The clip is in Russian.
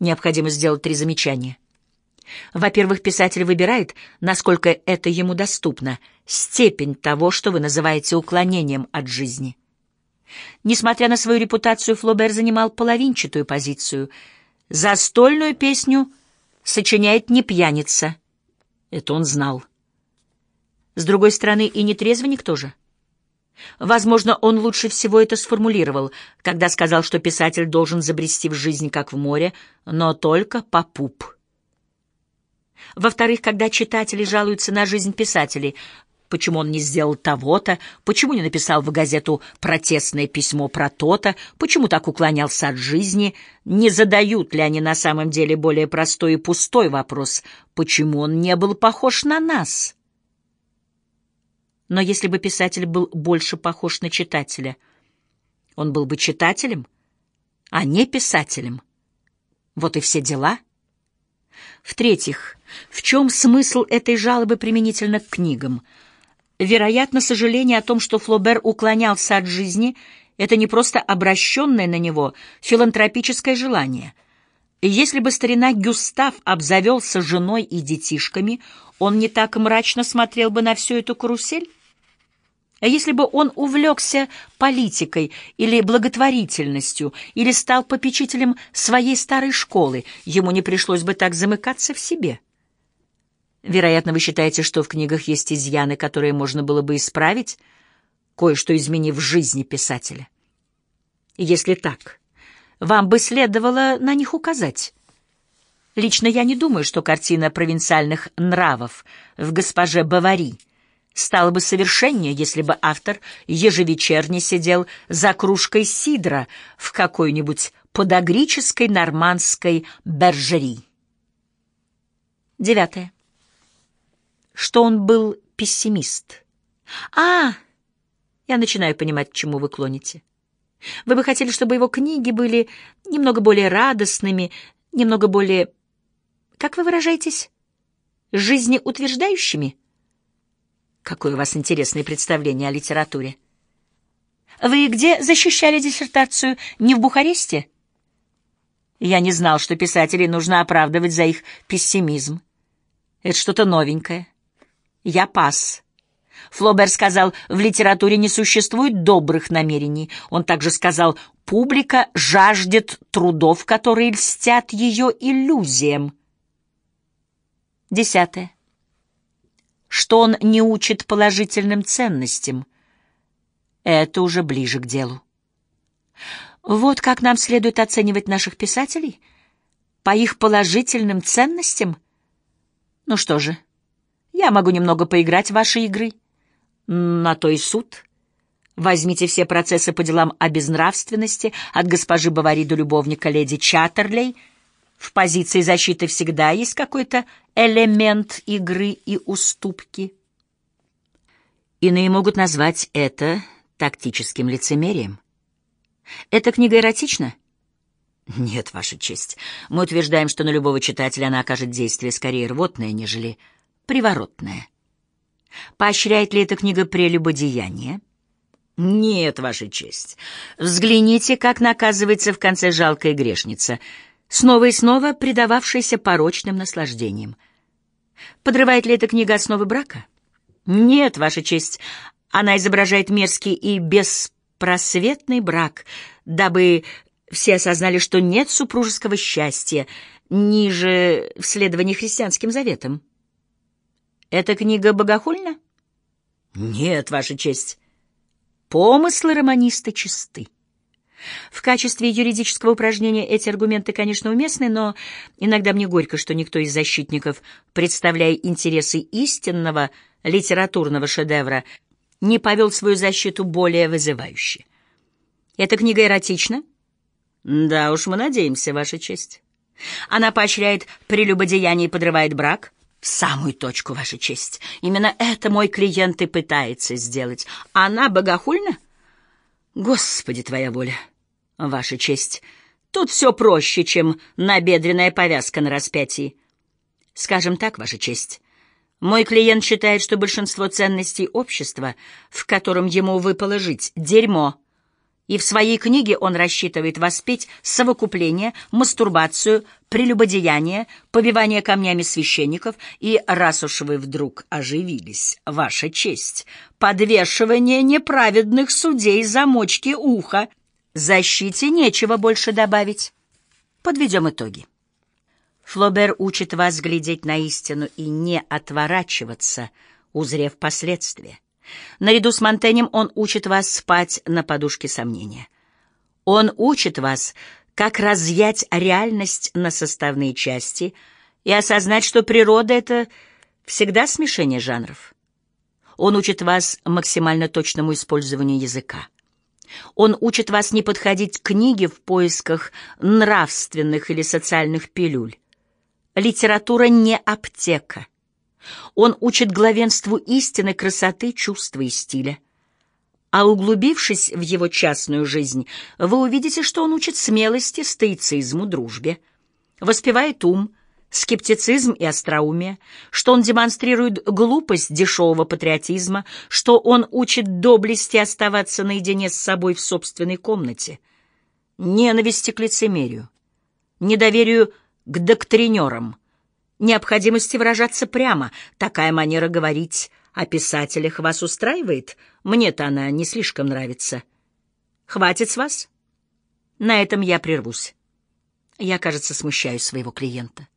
Необходимо сделать три замечания. Во-первых, писатель выбирает, насколько это ему доступно, степень того, что вы называете уклонением от жизни. Несмотря на свою репутацию, Флобер занимал половинчатую позицию. Застольную песню сочиняет не пьяница. Это он знал. С другой стороны, и нетрезвенник тоже. Возможно, он лучше всего это сформулировал, когда сказал, что писатель должен забрести в жизнь, как в море, но только по пуп. Во-вторых, когда читатели жалуются на жизнь писателей, почему он не сделал того-то, почему не написал в газету протестное письмо про то-то, почему так уклонялся от жизни, не задают ли они на самом деле более простой и пустой вопрос, почему он не был похож на нас? Но если бы писатель был больше похож на читателя, он был бы читателем, а не писателем. Вот и все дела. В-третьих, в чем смысл этой жалобы применительно к книгам? Вероятно, сожаление о том, что Флобер уклонялся от жизни, это не просто обращенное на него филантропическое желание. Если бы старина Гюстав обзавелся женой и детишками, он не так мрачно смотрел бы на всю эту карусель? А если бы он увлекся политикой или благотворительностью, или стал попечителем своей старой школы, ему не пришлось бы так замыкаться в себе. Вероятно, вы считаете, что в книгах есть изъяны, которые можно было бы исправить, кое-что изменив в жизни писателя. Если так, вам бы следовало на них указать. Лично я не думаю, что картина провинциальных нравов в «Госпоже Бавари» стало бы совершеннее, если бы автор ежевечерне сидел за кружкой сидра в какой-нибудь подогрической нормандской бержери. Девятое. Что он был пессимист. А, я начинаю понимать, к чему вы клоните. Вы бы хотели, чтобы его книги были немного более радостными, немного более, как вы выражаетесь, жизнеутверждающими? Какое у вас интересное представление о литературе. Вы где защищали диссертацию? Не в Бухаресте? Я не знал, что писателей нужно оправдывать за их пессимизм. Это что-то новенькое. Я пас. Флобер сказал, в литературе не существует добрых намерений. Он также сказал, публика жаждет трудов, которые льстят ее иллюзиям. Десятое что он не учит положительным ценностям. Это уже ближе к делу. Вот как нам следует оценивать наших писателей? По их положительным ценностям? Ну что же, я могу немного поиграть в ваши игры. На то и суд. Возьмите все процессы по делам о безнравственности от госпожи Бавари до любовника леди Чаттерлей — в позиции защиты всегда есть какой-то элемент игры и уступки. Иные могут назвать это тактическим лицемерием. Эта книга эротична? Нет, Ваша честь. Мы утверждаем, что на любого читателя она окажет действие скорее рвотное, нежели приворотное. Поощряет ли эта книга прелюбодеяние? Нет, Ваша честь. Взгляните, как наказывается в конце жалкая грешница — снова и снова предававшийся порочным наслаждениям. Подрывает ли эта книга основы брака? Нет, Ваша честь, она изображает мерзкий и беспросветный брак, дабы все осознали, что нет супружеского счастья ниже в следовании христианским заветам. Эта книга богохульна? Нет, Ваша честь. Помыслы романиста чисты. В качестве юридического упражнения эти аргументы, конечно, уместны, но иногда мне горько, что никто из защитников, представляя интересы истинного литературного шедевра, не повел свою защиту более вызывающе. Эта книга эротична? Да уж, мы надеемся, Ваша честь. Она поощряет прелюбодеяние и подрывает брак? В самую точку, Ваша честь. Именно это мой клиент и пытается сделать. Она богохульна? — Господи, твоя воля, ваша честь, тут все проще, чем набедренная повязка на распятии. Скажем так, ваша честь, мой клиент считает, что большинство ценностей общества, в котором ему выпало жить, — дерьмо, И в своей книге он рассчитывает воспеть совокупление, мастурбацию, прелюбодеяние, побивание камнями священников и, раз уж вы вдруг оживились, ваша честь, подвешивание неправедных судей замочки уха. Защите нечего больше добавить. Подведем итоги. Флобер учит вас глядеть на истину и не отворачиваться, узрев последствия. Наряду с Монтенем он учит вас спать на подушке сомнения. Он учит вас, как разъять реальность на составные части и осознать, что природа — это всегда смешение жанров. Он учит вас максимально точному использованию языка. Он учит вас не подходить к книге в поисках нравственных или социальных пилюль. Литература не аптека — он учит главенству истины, красоты, чувства и стиля. А углубившись в его частную жизнь, вы увидите, что он учит смелости, стоицизму, дружбе, воспевает ум, скептицизм и остроумие, что он демонстрирует глупость дешевого патриотизма, что он учит доблести оставаться наедине с собой в собственной комнате, ненависти к лицемерию, недоверию к доктринерам — необходимости выражаться прямо. Такая манера говорить о писателях вас устраивает? Мне-то она не слишком нравится. Хватит с вас? На этом я прервусь. Я, кажется, смущаю своего клиента.